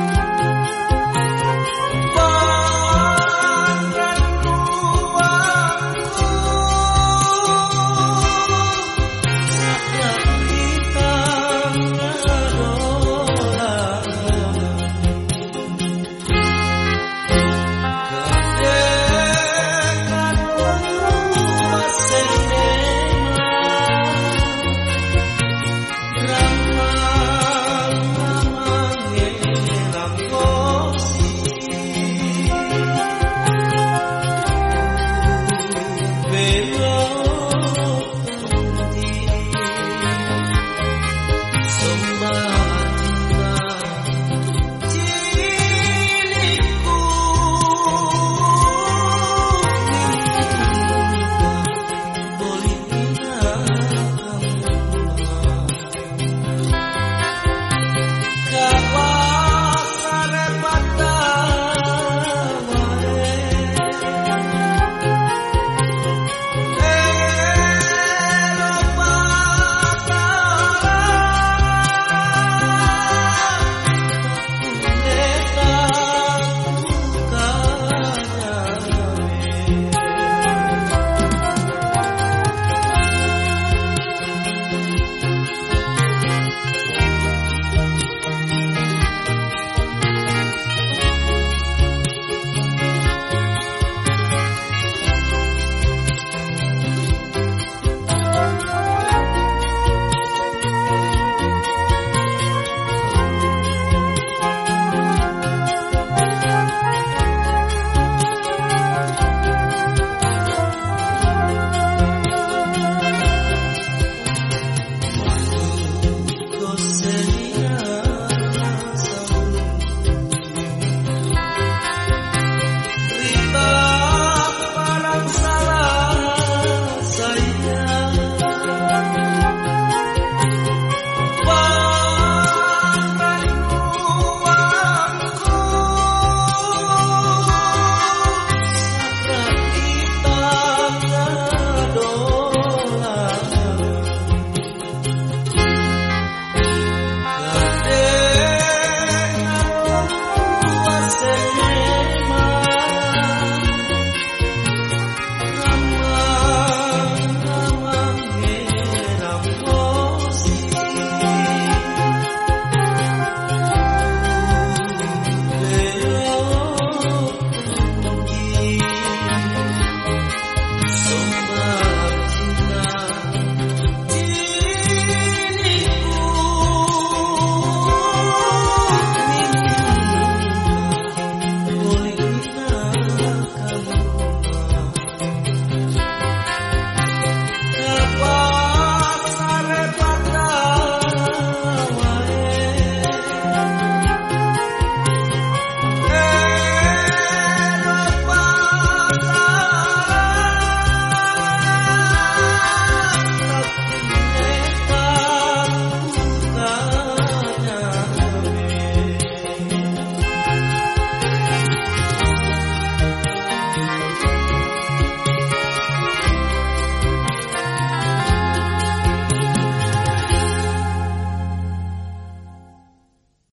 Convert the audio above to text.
Bye.